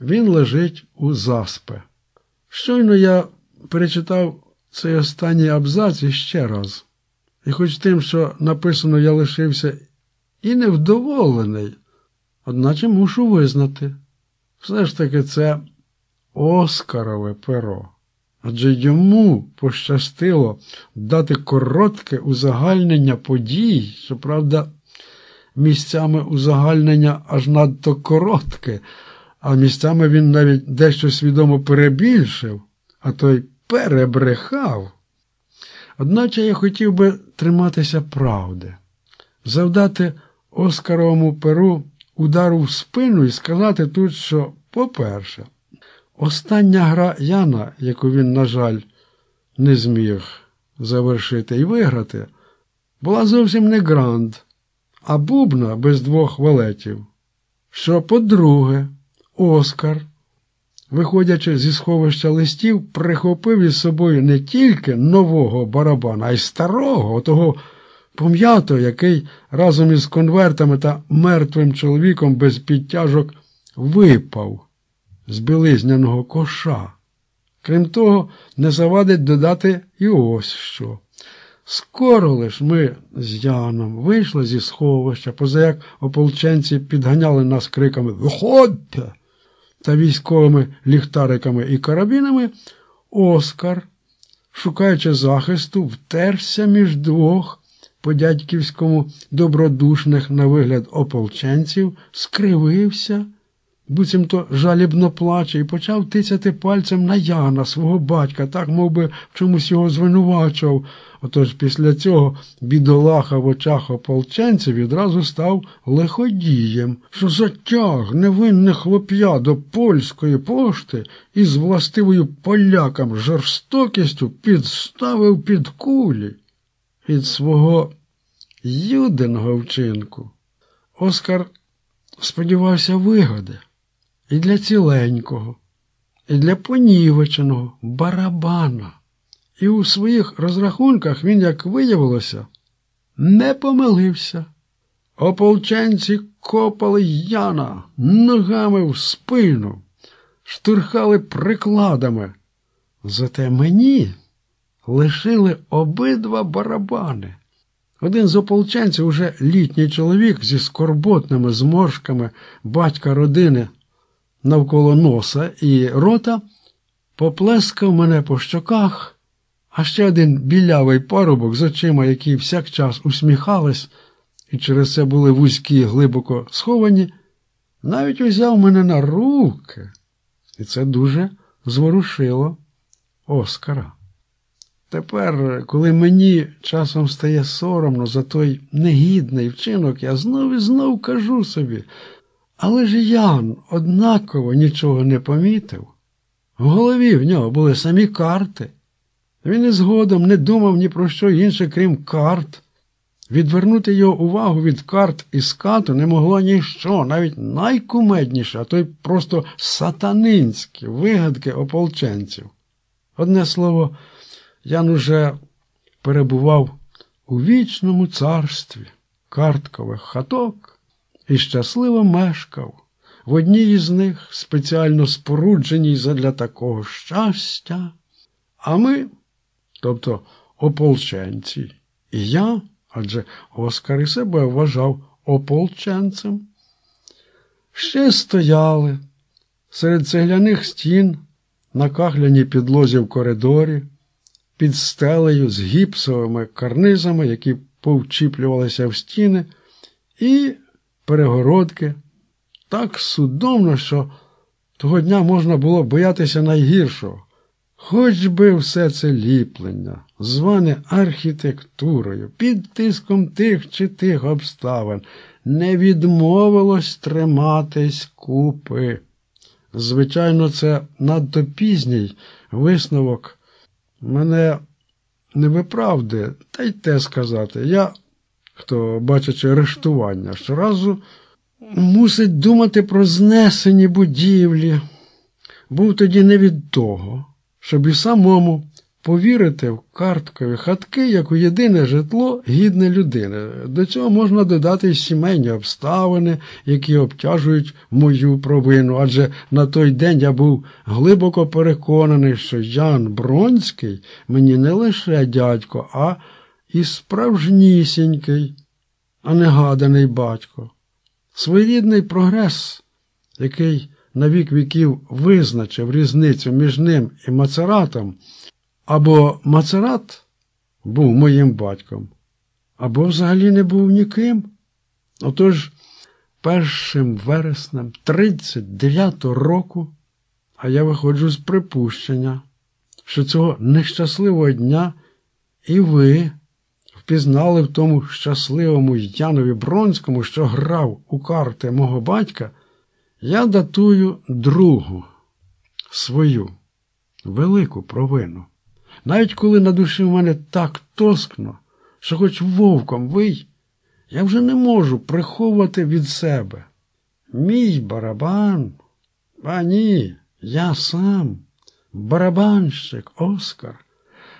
Він лежить у заспе. Щойно я перечитав цей останній абзац іще раз. І хоч тим, що написано, я лишився і невдоволений, одначе мушу визнати, все ж таки це Оскарове перо. Адже йому пощастило дати коротке узагальнення подій, щоправда, місцями узагальнення аж надто коротке, а місцями він навіть дещо свідомо перебільшив, а той перебрехав. Одначе я хотів би триматися правди, завдати Оскаровому перу удару в спину і сказати тут, що, по-перше, остання гра Яна, яку він, на жаль, не зміг завершити і виграти, була зовсім не гранд, а бубна без двох валетів. Що, по-друге, Оскар, виходячи зі сховища листів, прихопив із собою не тільки нового барабана, а й старого, того пом'ятого, який разом із конвертами та мертвим чоловіком без підтяжок випав з білизняного коша. Крім того, не завадить додати і ось що. Скоро лиш ми з Яном вийшли зі сховища, поза як ополченці підганяли нас криками Виходьте! Та військовими ліхтариками і карабінами, Оскар, шукаючи захисту, втерся між двох по дядьківському добродушних на вигляд ополченців, скривився, буцімто жалібно плаче, і почав тицяти пальцем на Яна, свого батька, так мов би, в чомусь його звинувачував. Отож після цього бідолаха в очах ополченців відразу став лиходієм, що затяг невинне хлоп'я до польської пошти і з властивою полякам жорстокістю підставив під кулі. Від свого юдиного вчинку Оскар сподівався вигоди і для ціленького, і для понівеченого барабана. І у своїх розрахунках він, як виявилося, не помилився. Ополченці копали Яна ногами в спину, штурхали прикладами. Зате мені лишили обидва барабани. Один з ополченців, уже літній чоловік зі скорботними зморшками батька родини навколо носа і рота, поплескав мене по щоках. А ще один білявий парубок з очима, які всякчас усміхались, і через це були вузькі глибоко сховані, навіть узяв мене на руки, і це дуже зворушило Оскара. Тепер, коли мені часом стає соромно за той негідний вчинок, я знов і знов кажу собі, але ж Ян однаково нічого не помітив. В голові в нього були самі карти. Він і згодом не думав ні про що інше, крім карт. Відвернути його увагу від карт і скату не могло ніщо, навіть найкумедніше, а то й просто сатанинські вигадки ополченців. Одне слово, Ян уже перебував у вічному царстві карткових хаток і щасливо мешкав в одній із них, спеціально спорудженій задля такого щастя. А ми тобто ополченці. І я, адже Оскар і себе вважав ополченцем. Ще стояли серед цегляних стін на кахляній підлозі в коридорі, під стелею з гіпсовими карнизами, які повчіплювалися в стіни, і перегородки так судомно, що того дня можна було боятися найгіршого. Хоч би все це ліплення, зване архітектурою, під тиском тих чи тих обставин, не відмовилось триматись купи. Звичайно, це надто пізній висновок мене не виправдує, та й те сказати. Я, хто бачачи арештування, щоразу мусить думати про знесені будівлі. Був тоді не від того щоб і самому повірити в карткові хатки як у єдине житло гідне людини. До цього можна додати й сімейні обставини, які обтяжують мою провину, адже на той день я був глибоко переконаний, що Ян Бронський мені не лише дядько, а і справжнісінький, а не гаданий батько. Своєрідний прогрес, який на вік віків визначив різницю між ним і Мацератом, або Мацерат був моїм батьком, або взагалі не був ніким. Отож, першим вереснем 39-го року, а я виходжу з припущення, що цього нещасливого дня і ви впізнали в тому щасливому Янові Бронському, що грав у карти мого батька, я датую другу свою велику провину. Навіть коли на душі в мене так тоскно, що хоч вовком вий, я вже не можу приховувати від себе. Мій барабан, а ні, я сам, барабанщик Оскар,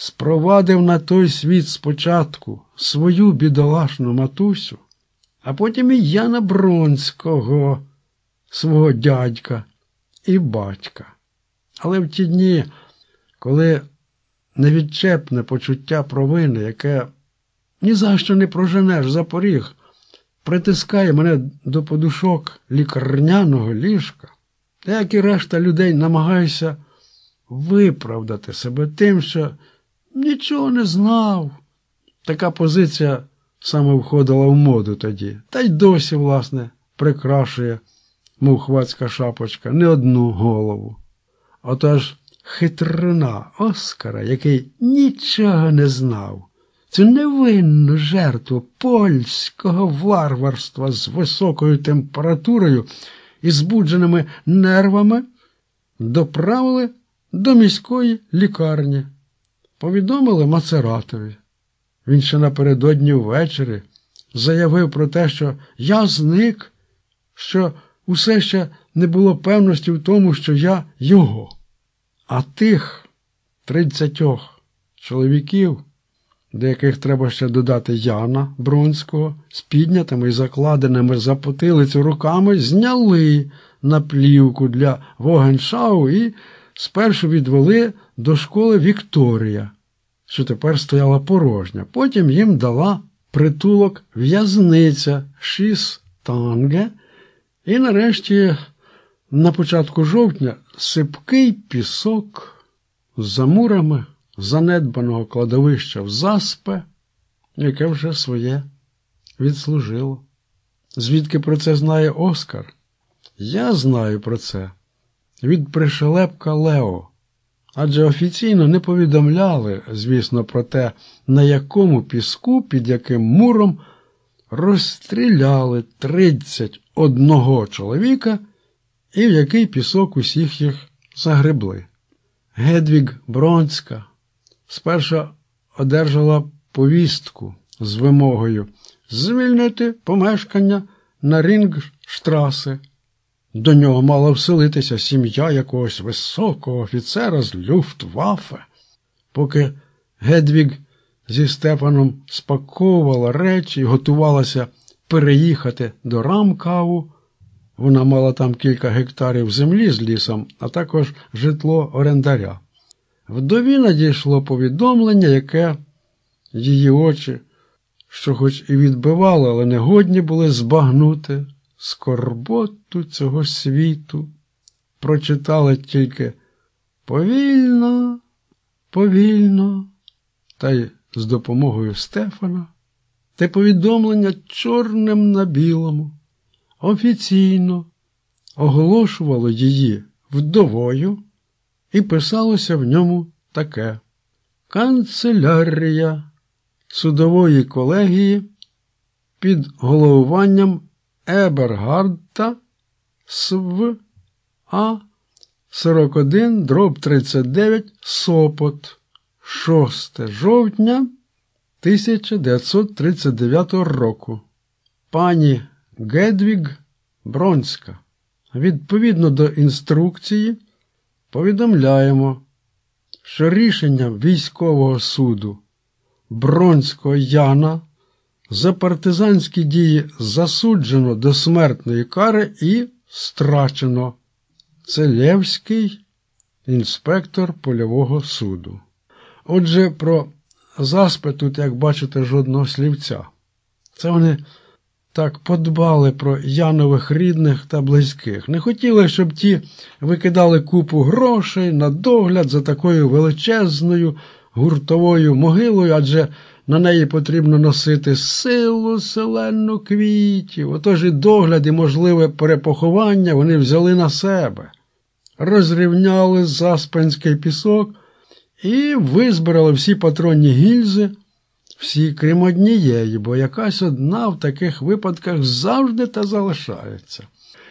спровадив на той світ спочатку свою бідолашну матусю, а потім і Яна Бронського, свого дядька і батька. Але в ті дні, коли невідчепне почуття провини, яке ні за що не проженеш за поріг, притискає мене до подушок лікарняного ліжка, як і решта людей намагаюся виправдати себе тим, що нічого не знав. Така позиція саме входила в моду тоді, та й досі, власне, прикрашує, мов хвацька шапочка, не одну голову. Отож хитрина Оскара, який нічого не знав, цю невинну жертву польського варварства з високою температурою і збудженими нервами, доправили до міської лікарні. Повідомили Мацератові. Він ще напередодні ввечері заявив про те, що я зник, що усе ще не було певності в тому, що я його. А тих тридцятьох чоловіків, до яких треба ще додати Яна Бронського, з піднятими і закладеними за потилицю руками, зняли на плівку для вогеншау і спершу відвели до школи Вікторія, що тепер стояла порожня. Потім їм дала притулок в'язниця Шістанге, і нарешті. На початку жовтня сипкий пісок з мурами занедбаного кладовища в заспе, яке вже своє відслужило. Звідки про це знає Оскар? Я знаю про це від пришелепка Лео. Адже офіційно не повідомляли, звісно, про те, на якому піску, під яким муром розстріляли 31 чоловіка і в який пісок усіх їх загребли. Гедвіг Бронська спершу одержала повістку з вимогою звільнити помешкання на Рінгштраси. До нього мала вселитися сім'я якогось високого офіцера з Люфтваффе. Поки Гедвіг зі Стефаном спаковувала речі і готувалася переїхати до Рамкаву, вона мала там кілька гектарів землі з лісом, а також житло орендаря. Вдові надійшло повідомлення, яке її очі, що хоч і відбивали, але не годні були збагнути скорботу цього світу. Прочитали тільки повільно, повільно, та й з допомогою Стефана, те повідомлення чорним на білому офіційно оголошувало її вдовою і писалося в ньому таке Канцелярія судової колегії під головуванням Ебергарда СВ А 41 дроб 39 Сопот 6 жовтня 1939 року. Пані Гедвіг Бронська. Відповідно до інструкції, повідомляємо, що рішенням військового суду Бронського Яна за партизанські дії засуджено до смертної кари і страчено. Це Левський, інспектор польового суду. Отже, про заспи тут, як бачите, жодного слівця. Це вони так подбали про Янових рідних та близьких. Не хотіли, щоб ті викидали купу грошей на догляд за такою величезною гуртовою могилою, адже на неї потрібно носити силу селену квітів. Отож і догляд, і можливе перепоховання вони взяли на себе, розрівняли заспанський пісок і визбирали всі патронні гільзи. Всі, крім однієї, бо якась одна в таких випадках завжди та залишається.